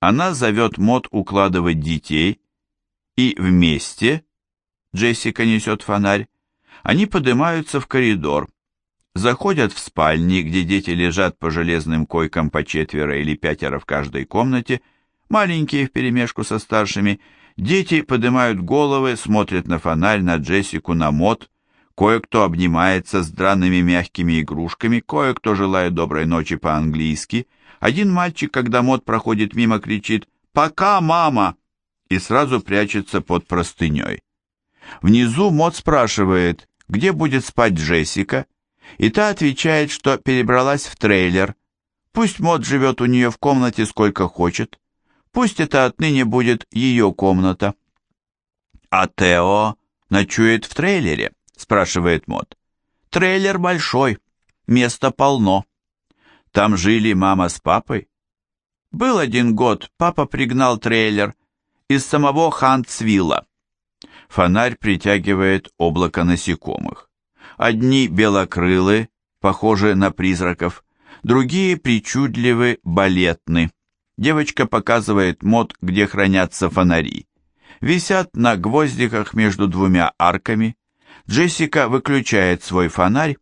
Она зовет Мод укладывать детей, и вместе, Джессика несет фонарь, они поднимаются в коридор, заходят в спальни, где дети лежат по железным койкам по четверо или пятеро в каждой комнате, маленькие вперемешку со старшими, дети поднимают головы, смотрят на фонарь, на Джессику, на Мод, кое-кто обнимается с драными мягкими игрушками, кое-кто желает доброй ночи по-английски, один мальчик, когда Мод проходит мимо, кричит «Пока, мама!» и сразу прячется под простыней. Внизу Мод спрашивает, где будет спать Джессика, и та отвечает, что перебралась в трейлер. Пусть Мод живет у нее в комнате сколько хочет. Пусть это отныне будет ее комната. А Тео ночует в трейлере, спрашивает Мод. Трейлер большой, места полно. Там жили мама с папой. Был один год, папа пригнал трейлер из самого Хантсвилла. Фонарь притягивает облако насекомых. Одни белокрылы, похожи на призраков, другие причудливы, балетны. Девочка показывает мод, где хранятся фонари. Висят на гвоздиках между двумя арками. Джессика выключает свой фонарь,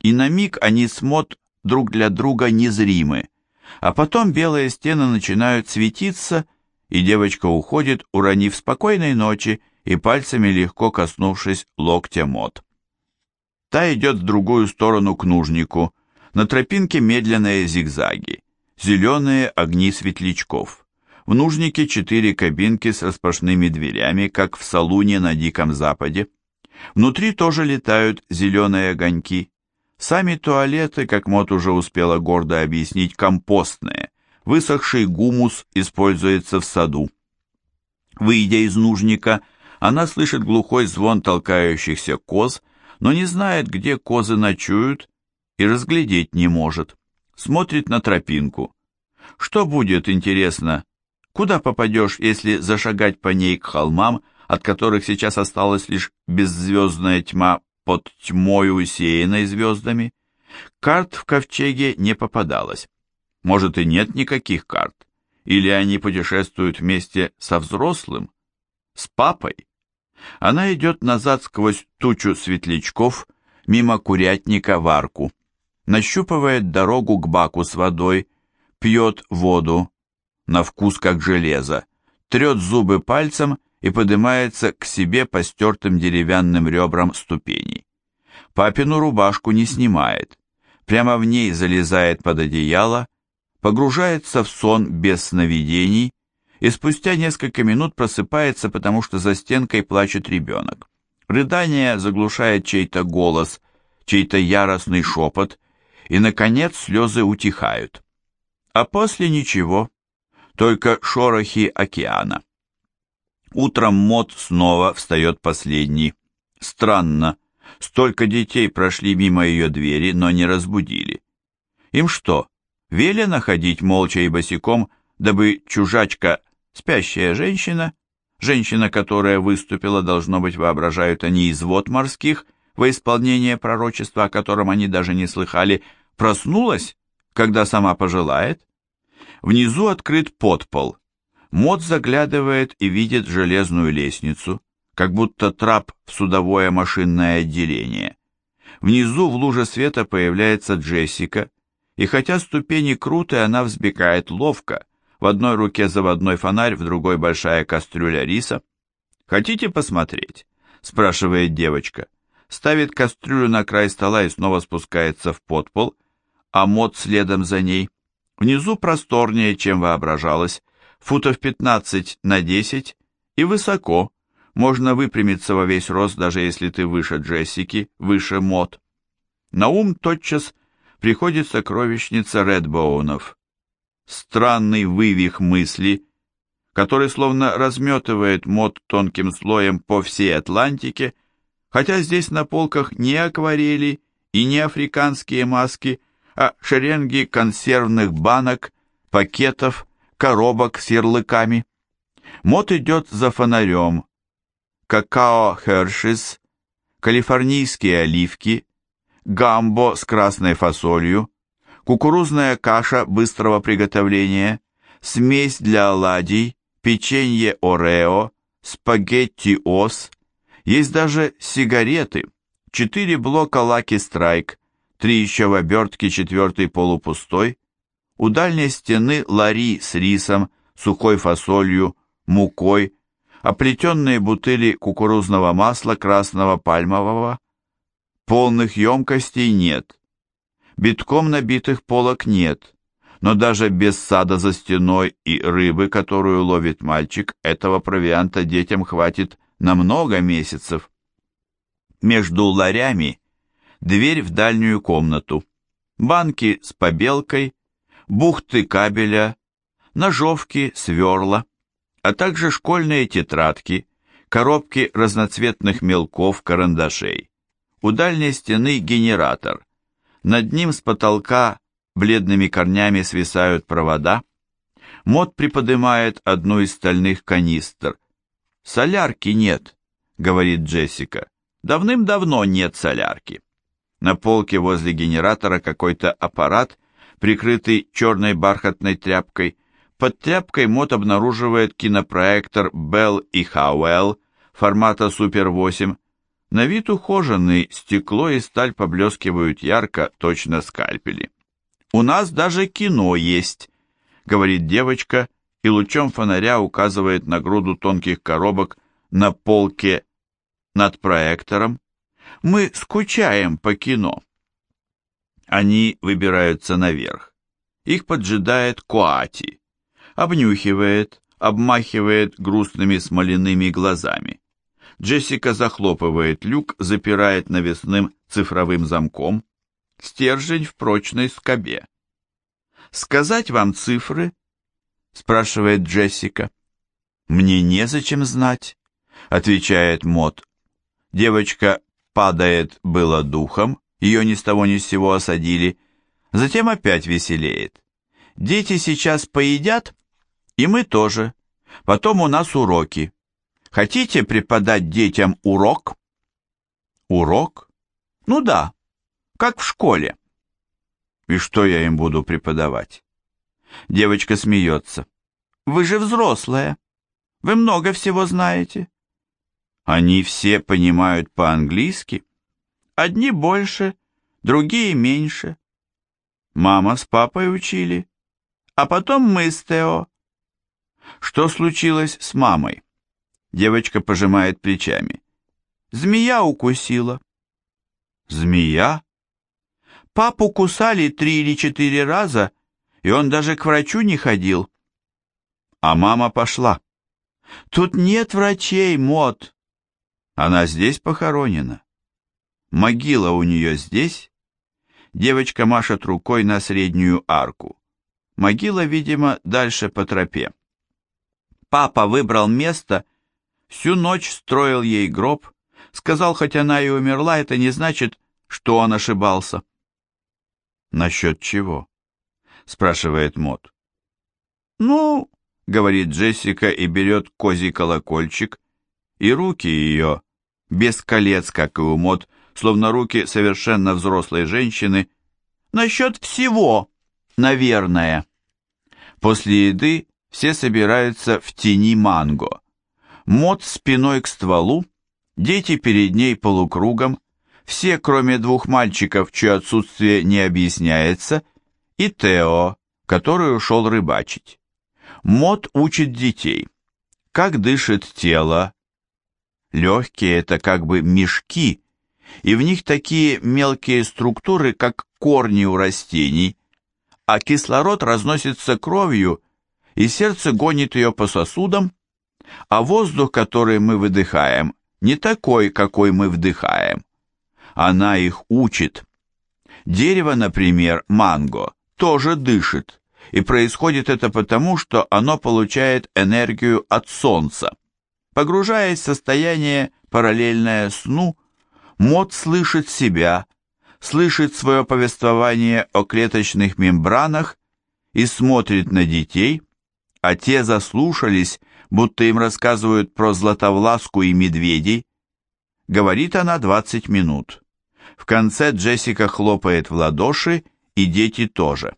и на миг они с мод друг для друга незримы, а потом белые стены начинают светиться, и девочка уходит, уронив спокойной ночи и пальцами легко коснувшись локтя мод. Та идет в другую сторону к нужнику, на тропинке медленные зигзаги, зеленые огни светлячков. В нужнике четыре кабинки с распашными дверями, как в салуне на Диком Западе. Внутри тоже летают зеленые огоньки. Сами туалеты, как Мот уже успела гордо объяснить, компостные. Высохший гумус используется в саду. Выйдя из нужника, она слышит глухой звон толкающихся коз, но не знает, где козы ночуют, и разглядеть не может. Смотрит на тропинку. Что будет, интересно, куда попадешь, если зашагать по ней к холмам, от которых сейчас осталась лишь беззвездная тьма под тьмой усеянной звездами. Карт в ковчеге не попадалось. Может и нет никаких карт. Или они путешествуют вместе со взрослым, с папой. Она идет назад сквозь тучу светлячков, мимо курятника в арку. Нащупывает дорогу к баку с водой, пьет воду, на вкус как железо, трет зубы пальцем и поднимается к себе по стертым деревянным ребрам ступеней. Папину рубашку не снимает, прямо в ней залезает под одеяло, погружается в сон без сновидений и спустя несколько минут просыпается, потому что за стенкой плачет ребенок. Рыдание заглушает чей-то голос, чей-то яростный шепот, и, наконец, слезы утихают. А после ничего, только шорохи океана. Утром Мот снова встает последний. Странно, столько детей прошли мимо ее двери, но не разбудили. Им что, велено ходить молча и босиком, дабы чужачка, спящая женщина, женщина, которая выступила, должно быть, воображают они из вод морских, во исполнение пророчества, о котором они даже не слыхали, проснулась, когда сама пожелает? Внизу открыт подпол, Мод заглядывает и видит железную лестницу, как будто трап в судовое машинное отделение. Внизу в луже света появляется Джессика, и хотя ступени крутые, она взбегает ловко, в одной руке заводной фонарь, в другой большая кастрюля риса. «Хотите посмотреть?» – спрашивает девочка. Ставит кастрюлю на край стола и снова спускается в подпол, а мод следом за ней. Внизу просторнее, чем воображалось, футов 15 на 10 и высоко, можно выпрямиться во весь рост, даже если ты выше Джессики, выше Мод. На ум тотчас приходит сокровищница Редбоунов. Странный вывих мысли, который словно разметывает Мод тонким слоем по всей Атлантике, хотя здесь на полках не акварели и не африканские маски, а шеренги консервных банок, пакетов, коробок с ярлыками. Мот идет за фонарем. Какао Хершис, калифорнийские оливки, гамбо с красной фасолью, кукурузная каша быстрого приготовления, смесь для оладий, печенье Орео, спагетти Ос, есть даже сигареты, четыре блока Lucky Strike, три еще в обертке, четвертый полупустой, у дальней стены лари с рисом, сухой фасолью, мукой, оплетенные бутыли кукурузного масла красного пальмового. Полных емкостей нет. Битком набитых полок нет. Но даже без сада за стеной и рыбы, которую ловит мальчик, этого провианта детям хватит на много месяцев. Между ларями дверь в дальнюю комнату, банки с побелкой, бухты кабеля, ножовки, сверла, а также школьные тетрадки, коробки разноцветных мелков, карандашей. У дальней стены генератор. Над ним с потолка бледными корнями свисают провода. Мод приподнимает одну из стальных канистр. «Солярки нет», — говорит Джессика. «Давным-давно нет солярки». На полке возле генератора какой-то аппарат, прикрытый черной бархатной тряпкой. Под тряпкой Мот обнаруживает кинопроектор Bell и Howell формата Super 8. На вид ухоженный, стекло и сталь поблескивают ярко, точно скальпели. «У нас даже кино есть», — говорит девочка, и лучом фонаря указывает на груду тонких коробок на полке над проектором. «Мы скучаем по кино». Они выбираются наверх. Их поджидает Коати. Обнюхивает, обмахивает грустными смоляными глазами. Джессика захлопывает люк, запирает навесным цифровым замком стержень в прочной скобе. «Сказать вам цифры?» — спрашивает Джессика. «Мне незачем знать», — отвечает Мот. Девочка падает было духом, ее ни с того ни с сего осадили, затем опять веселеет. «Дети сейчас поедят, и мы тоже. Потом у нас уроки. Хотите преподать детям урок?» «Урок? Ну да, как в школе. И что я им буду преподавать? Девочка смеется. Вы же взрослая. Вы много всего знаете. Они все понимают по-английски. Одни больше, другие меньше. Мама с папой учили, а потом мы с Тео. Что случилось с мамой? Девочка пожимает плечами. Змея укусила. Змея? Папу кусали три или четыре раза, и он даже к врачу не ходил. А мама пошла. Тут нет врачей, Мот. Она здесь похоронена. Могила у нее здесь. Девочка машет рукой на среднюю арку. Могила, видимо, дальше по тропе. Папа выбрал место, всю ночь строил ей гроб, сказал, хоть она и умерла, это не значит, что он ошибался. «Насчет чего?» — спрашивает Мот. «Ну, — говорит Джессика и берет козий колокольчик, и руки ее, без колец, как и у Мот, словно руки совершенно взрослой женщины, насчет всего, наверное». После еды все собираются в тени манго. Мот спиной к стволу, дети перед ней полукругом, все, кроме двух мальчиков, чье отсутствие не объясняется, и Тео, который ушел рыбачить. Мод учит детей, как дышит тело. Легкие – это как бы мешки, и в них такие мелкие структуры, как корни у растений, а кислород разносится кровью, и сердце гонит ее по сосудам, а воздух, который мы выдыхаем, не такой, какой мы вдыхаем она их учит. Дерево, например, манго, тоже дышит, и происходит это потому, что оно получает энергию от солнца. Погружаясь в состояние, параллельное сну, мод слышит себя, слышит свое повествование о клеточных мембранах и смотрит на детей, а те заслушались, будто им рассказывают про Златовласку и медведей. Говорит она 20 минут. В конце Джессика хлопает в ладоши, и дети тоже.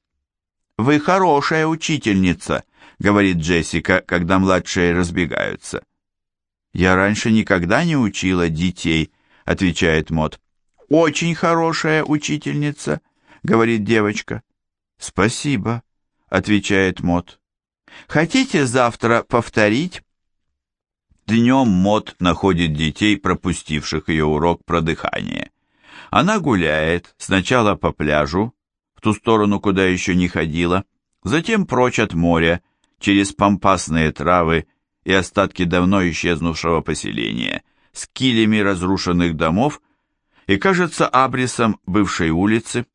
«Вы хорошая учительница», — говорит Джессика, когда младшие разбегаются. «Я раньше никогда не учила детей», — отвечает Мот. «Очень хорошая учительница», — говорит девочка. «Спасибо», — отвечает Мот. «Хотите завтра повторить?» Днем Мот находит детей, пропустивших ее урок про дыхание. Она гуляет сначала по пляжу, в ту сторону, куда еще не ходила, затем прочь от моря, через пампасные травы и остатки давно исчезнувшего поселения, с килями разрушенных домов и, кажется, абрисом бывшей улицы.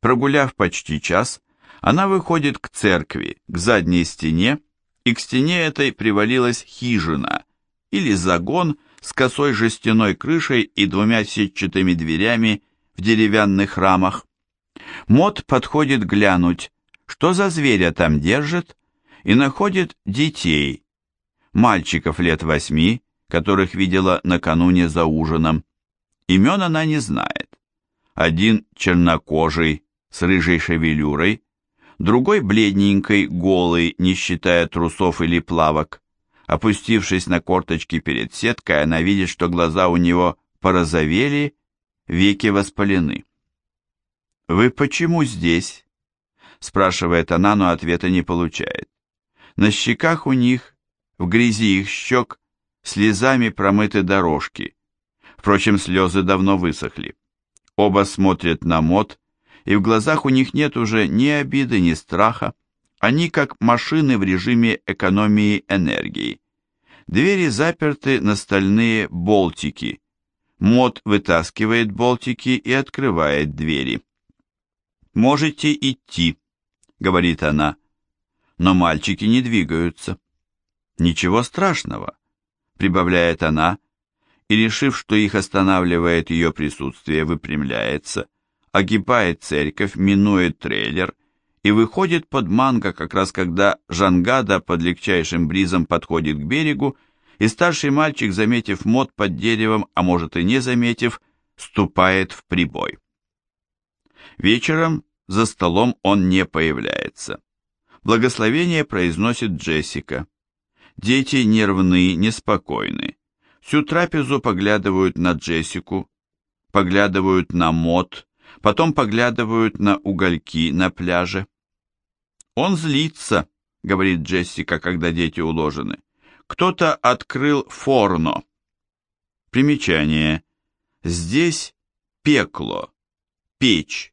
Прогуляв почти час, она выходит к церкви, к задней стене, и к стене этой привалилась хижина или загон с косой жестяной крышей и двумя сетчатыми дверями в деревянных рамах. Мот подходит глянуть, что за зверя там держит, и находит детей, мальчиков лет восьми, которых видела накануне за ужином. Имен она не знает. Один чернокожий, с рыжей шевелюрой, другой бледненький, голый, не считая трусов или плавок. Опустившись на корточки перед сеткой, она видит, что глаза у него порозовели, веки воспалены. «Вы почему здесь?» – спрашивает она, но ответа не получает. На щеках у них, в грязи их щек, слезами промыты дорожки. Впрочем, слезы давно высохли. Оба смотрят на мод, и в глазах у них нет уже ни обиды, ни страха. Они как машины в режиме экономии энергии. Двери заперты на стальные болтики. Мод вытаскивает болтики и открывает двери. «Можете идти», — говорит она но мальчики не двигаются. «Ничего страшного», — прибавляет она, и, решив, что их останавливает ее присутствие, выпрямляется, огибает церковь, минует трейлер и выходит под манго, как раз когда Жангада под легчайшим бризом подходит к берегу, и старший мальчик, заметив мод под деревом, а может и не заметив, ступает в прибой. Вечером за столом он не появляется. Благословение произносит Джессика. Дети нервны, неспокойны. Всю трапезу поглядывают на Джессику, поглядывают на мод, потом поглядывают на угольки на пляже. «Он злится», — говорит Джессика, когда дети уложены. «Кто-то открыл форно». Примечание. Здесь пекло, печь,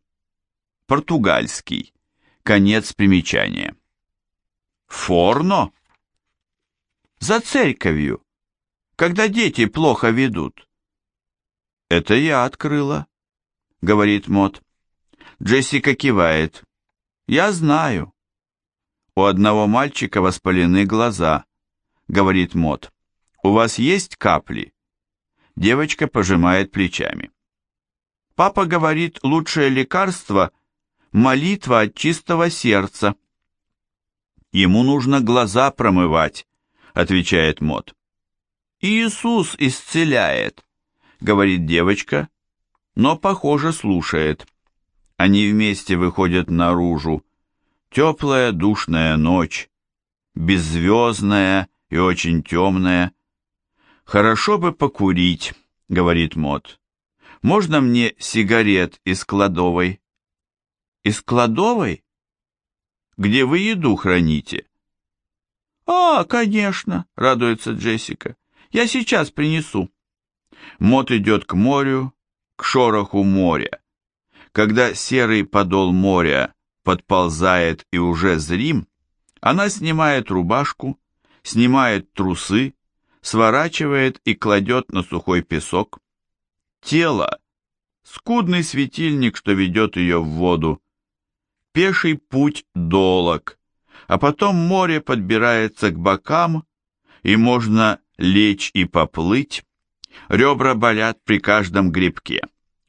португальский. Конец примечания. Форно? За церковью, когда дети плохо ведут. Это я открыла, говорит Мот. Джессика кивает. Я знаю. У одного мальчика воспалены глаза, говорит Мот. У вас есть капли? Девочка пожимает плечами. Папа говорит, лучшее лекарство – молитва от чистого сердца. Ему нужно глаза промывать, отвечает Мот. Иисус исцеляет, говорит девочка, но, похоже, слушает. Они вместе выходят наружу. Теплая душная ночь, беззвездная и очень темная. Хорошо бы покурить, говорит Мот. Можно мне сигарет из кладовой? Из кладовой? Где вы еду храните? А, конечно, радуется Джессика. Я сейчас принесу. Мот идет к морю, к шороху моря. Когда серый подол моря подползает и уже зрим, она снимает рубашку, снимает трусы, сворачивает и кладет на сухой песок. Тело — скудный светильник, что ведет ее в воду, Пеший путь долог, а потом море подбирается к бокам, и можно лечь и поплыть. Ребра болят при каждом грибке.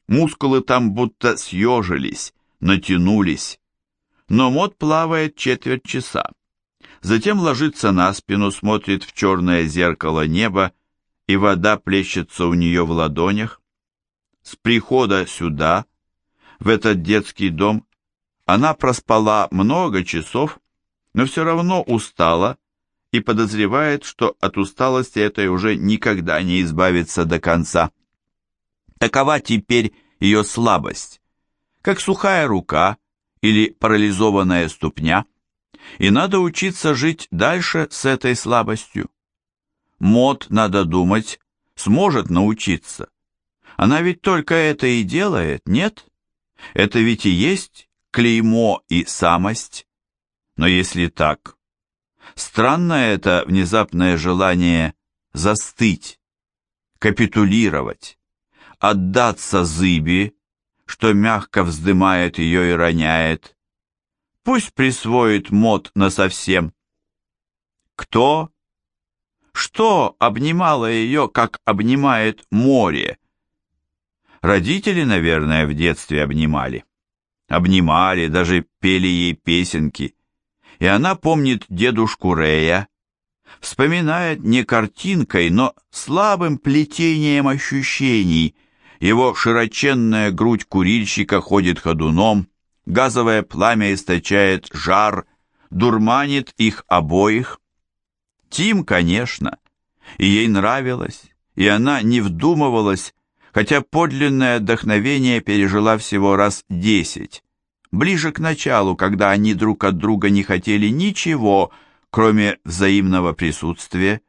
Мускулы там будто съежились, натянулись. Но мод плавает четверть часа. Затем ложится на спину, смотрит в черное зеркало неба, и вода плещется у нее в ладонях. С прихода сюда, в этот детский дом, она проспала много часов но все равно устала и подозревает, что от усталости этой уже никогда не избавиться до конца. Такова теперь ее слабость, как сухая рука или парализованная ступня, и надо учиться жить дальше с этой слабостью. Мод, надо думать, сможет научиться. Она ведь только это и делает, нет? Это ведь и есть клеймо и самость. Но если так, странное это внезапное желание застыть, капитулировать, отдаться зыби, что мягко вздымает ее и роняет. Пусть присвоит мод насовсем. Кто? Что обнимало ее, как обнимает море? Родители, наверное, в детстве обнимали. Обнимали, даже пели ей песенки. И она помнит дедушку Рея, вспоминает не картинкой, но слабым плетением ощущений. Его широченная грудь курильщика ходит ходуном, газовое пламя источает жар, дурманит их обоих. Тим, конечно, и ей нравилось, и она не вдумывалась, хотя подлинное вдохновение пережила всего раз десять. Ближе к началу, когда они друг от друга не хотели ничего, кроме взаимного присутствия.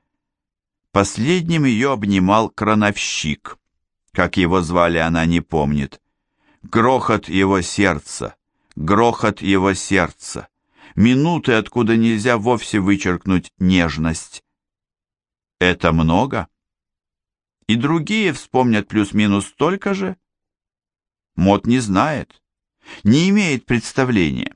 Последним ее обнимал крановщик. Как его звали, она не помнит. Грохот его сердца, грохот его сердца. Минуты, откуда нельзя вовсе вычеркнуть нежность. Это много? И другие вспомнят плюс-минус столько же? Мот не знает, не имеет представления.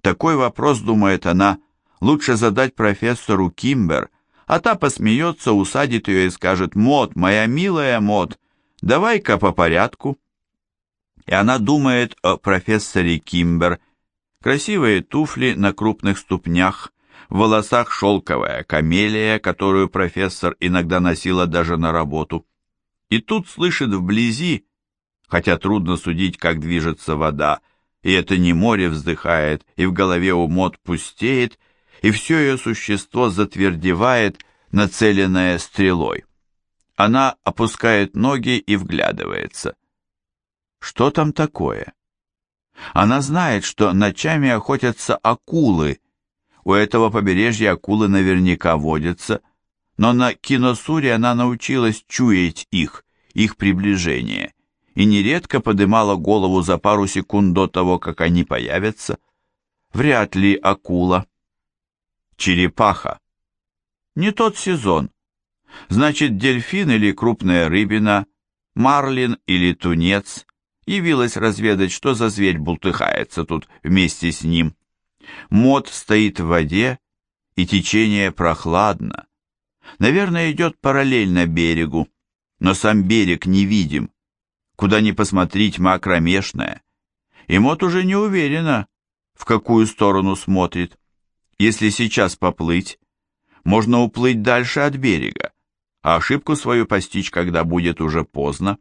Такой вопрос, думает она, лучше задать профессору Кимбер, а та посмеется, усадит ее и скажет «Мот, моя милая Мот, давай-ка по порядку». И она думает о профессоре Кимбер. Красивые туфли на крупных ступнях, в волосах шелковая камелия, которую профессор иногда носила даже на работу. И тут слышит вблизи, хотя трудно судить, как движется вода, и это не море вздыхает, и в голове у Мот пустеет, и все ее существо затвердевает, нацеленное стрелой. Она опускает ноги и вглядывается. Что там такое? Она знает, что ночами охотятся акулы. У этого побережья акулы наверняка водятся, но на киносуре она научилась чуять их, их приближение, и нередко подымала голову за пару секунд до того, как они появятся. Вряд ли акула. Черепаха. Не тот сезон. Значит, дельфин или крупная рыбина, марлин или тунец явилась разведать, что за зверь бултыхается тут вместе с ним. Мод стоит в воде, и течение прохладно. Наверное, идет параллельно берегу, но сам берег не видим. Куда ни посмотреть, тьма кромешная. И Мот уже не уверена, в какую сторону смотрит. Если сейчас поплыть, можно уплыть дальше от берега, а ошибку свою постичь, когда будет уже поздно.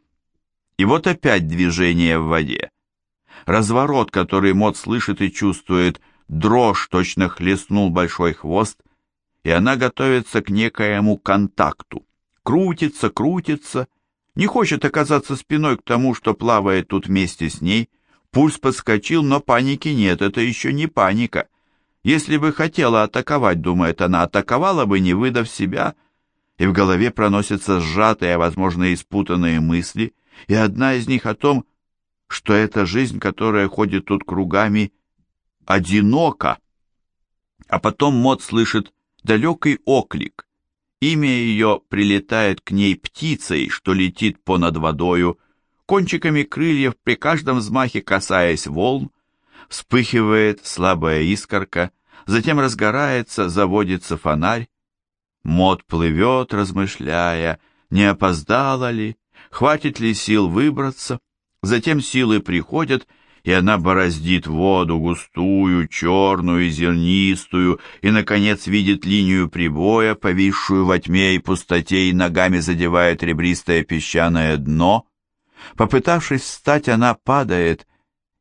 И вот опять движение в воде. Разворот, который Мот слышит и чувствует, дрожь точно хлестнул большой хвост, и она готовится к некоему контакту. Крутится, крутится, не хочет оказаться спиной к тому, что плавает тут вместе с ней. Пульс подскочил, но паники нет, это еще не паника. Если бы хотела атаковать, думает она, атаковала бы, не выдав себя. И в голове проносятся сжатые, возможно, и спутанные мысли, и одна из них о том, что эта жизнь, которая ходит тут кругами, одинока. А потом Мот слышит далекий оклик. Имя ее прилетает к ней птицей, что летит понад водою, кончиками крыльев при каждом взмахе касаясь волн, вспыхивает слабая искорка, затем разгорается, заводится фонарь. Мод плывет, размышляя, не опоздала ли, хватит ли сил выбраться, затем силы приходят, и она бороздит воду густую, черную, зернистую, и, наконец, видит линию прибоя, повисшую во тьме и пустоте, и ногами задевает ребристое песчаное дно. Попытавшись встать, она падает,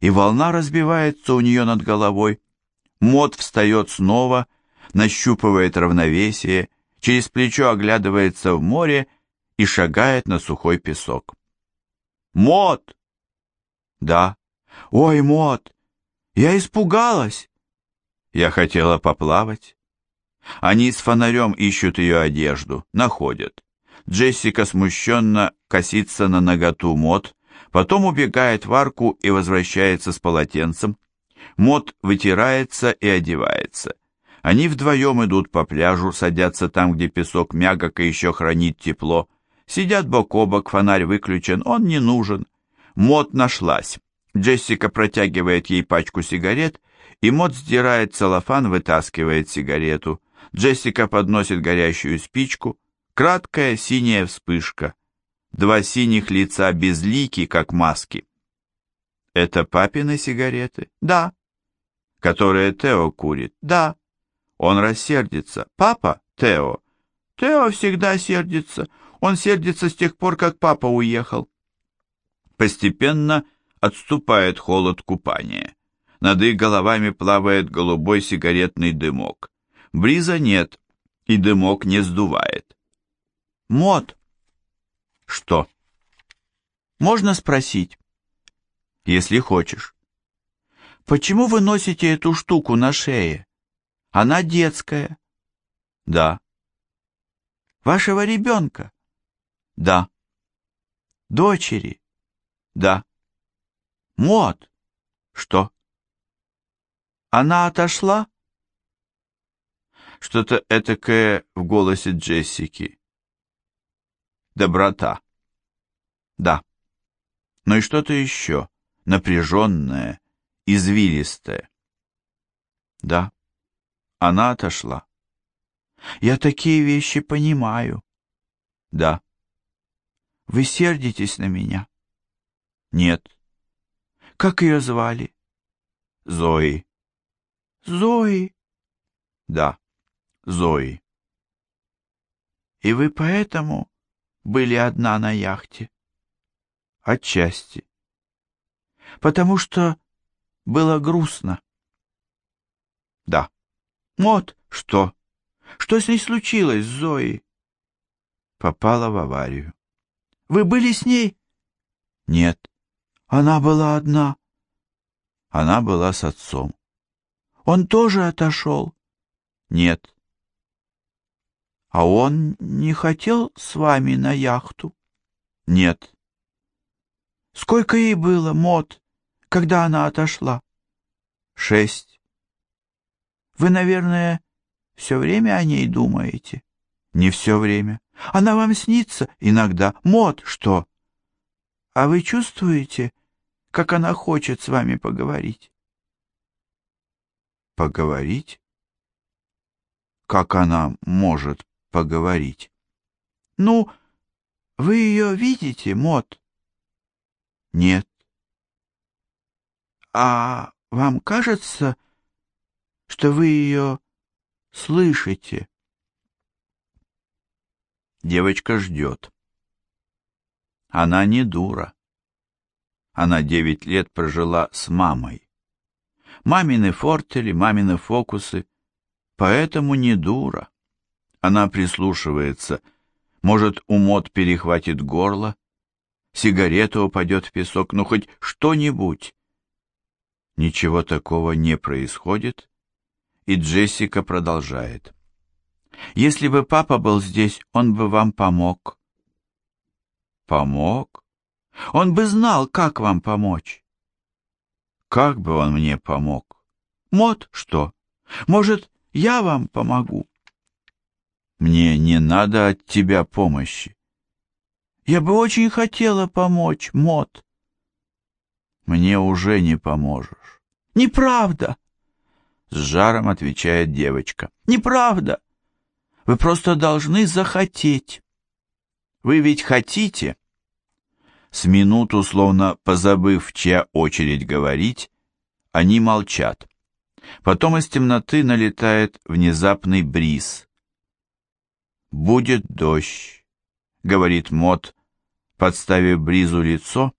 и волна разбивается у нее над головой. Мод встает снова, нащупывает равновесие, через плечо оглядывается в море и шагает на сухой песок. «Мод!» «Да». «Ой, Мод, я испугалась!» Я хотела поплавать. Они с фонарем ищут ее одежду, находят. Джессика смущенно косится на наготу Мод, потом убегает в арку и возвращается с полотенцем. Мод вытирается и одевается. Они вдвоем идут по пляжу, садятся там, где песок мягок и еще хранит тепло. Сидят бок о бок, фонарь выключен, он не нужен. Мод нашлась. Джессика протягивает ей пачку сигарет, и Мод сдирает целлофан, вытаскивает сигарету. Джессика подносит горящую спичку. Краткая синяя вспышка. Два синих лица безлики, как маски. Это папины сигареты? Да. Которые Тео курит? Да. Он рассердится. Папа? Тео. Тео всегда сердится. Он сердится с тех пор, как папа уехал. Постепенно отступает холод купания. Над их головами плавает голубой сигаретный дымок. Бриза нет, и дымок не сдувает. Мод. Что? Можно спросить? Если хочешь. Почему вы носите эту штуку на шее? Она детская. Да. Вашего ребенка? Да. Дочери? Да. Мод. Что? Она отошла? Что-то этакое в голосе Джессики. Доброта. Да. Но и что-то еще, напряженное, извилистое. Да. Она отошла. Я такие вещи понимаю. Да. Вы сердитесь на меня? Нет. Как ее звали? Зои. Зои. Да, Зои. И вы поэтому были одна на яхте? Отчасти. Потому что было грустно. Да. Вот что. Что с ней случилось, Зои? Попала в аварию. Вы были с ней? Нет. Она была одна. Она была с отцом. Он тоже отошел? Нет. А он не хотел с вами на яхту? Нет. Сколько ей было, Мот, когда она отошла? Шесть. Вы, наверное, все время о ней думаете? Не все время. Она вам снится иногда. Мот, что? А вы чувствуете, как она хочет с вами поговорить. Поговорить? Как она может поговорить? Ну, вы ее видите, Мот? Нет. А вам кажется, что вы ее слышите? Девочка ждет. Она не дура. Она девять лет прожила с мамой. Мамины фортели, мамины фокусы, поэтому не дура. Она прислушивается, может, у Мот перехватит горло, сигарета упадет в песок, ну хоть что-нибудь. Ничего такого не происходит, и Джессика продолжает. Если бы папа был здесь, он бы вам помог. Помог? Он бы знал, как вам помочь. Как бы он мне помог? Мот, что? Может, я вам помогу? Мне не надо от тебя помощи. Я бы очень хотела помочь, Мот. Мне уже не поможешь. Неправда. С жаром отвечает девочка. Неправда. Вы просто должны захотеть. Вы ведь хотите? С минуту, словно позабыв, чья очередь говорить, они молчат. Потом из темноты налетает внезапный бриз. «Будет дождь», — говорит Мот, подставив бризу лицо,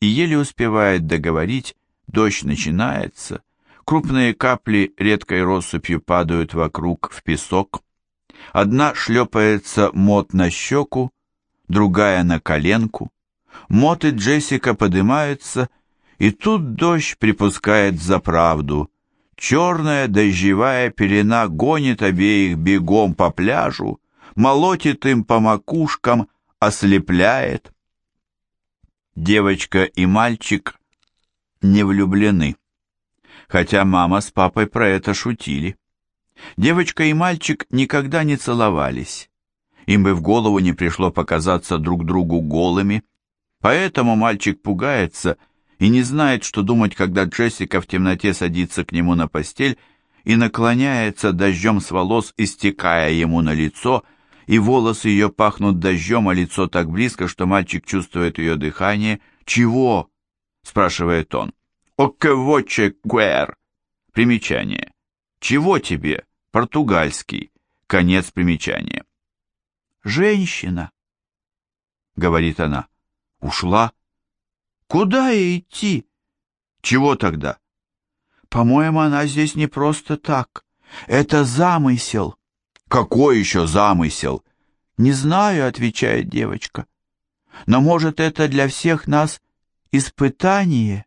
и еле успевает договорить, дождь начинается, Крупные капли редкой россыпью падают вокруг в песок. Одна шлепается Мот на щеку, другая на коленку. Мот и Джессика поднимаются, и тут дождь припускает за правду. Черная дождевая пелена гонит обеих бегом по пляжу, молотит им по макушкам, ослепляет. Девочка и мальчик не влюблены, хотя мама с папой про это шутили. Девочка и мальчик никогда не целовались. Им бы в голову не пришло показаться друг другу голыми, поэтому мальчик пугается и не знает, что думать, когда Джессика в темноте садится к нему на постель и наклоняется дождем с волос, истекая ему на лицо, и волосы ее пахнут дождем, а лицо так близко, что мальчик чувствует ее дыхание. «Чего?» — спрашивает он. «Оккевоче гуэр». Примечание. «Чего тебе?» Португальский. Конец примечания. «Женщина», — говорит она. «Ушла?» Куда ей идти? Чего тогда? По-моему, она здесь не просто так. Это замысел. Какой еще замысел? Не знаю, отвечает девочка. Но может это для всех нас испытание?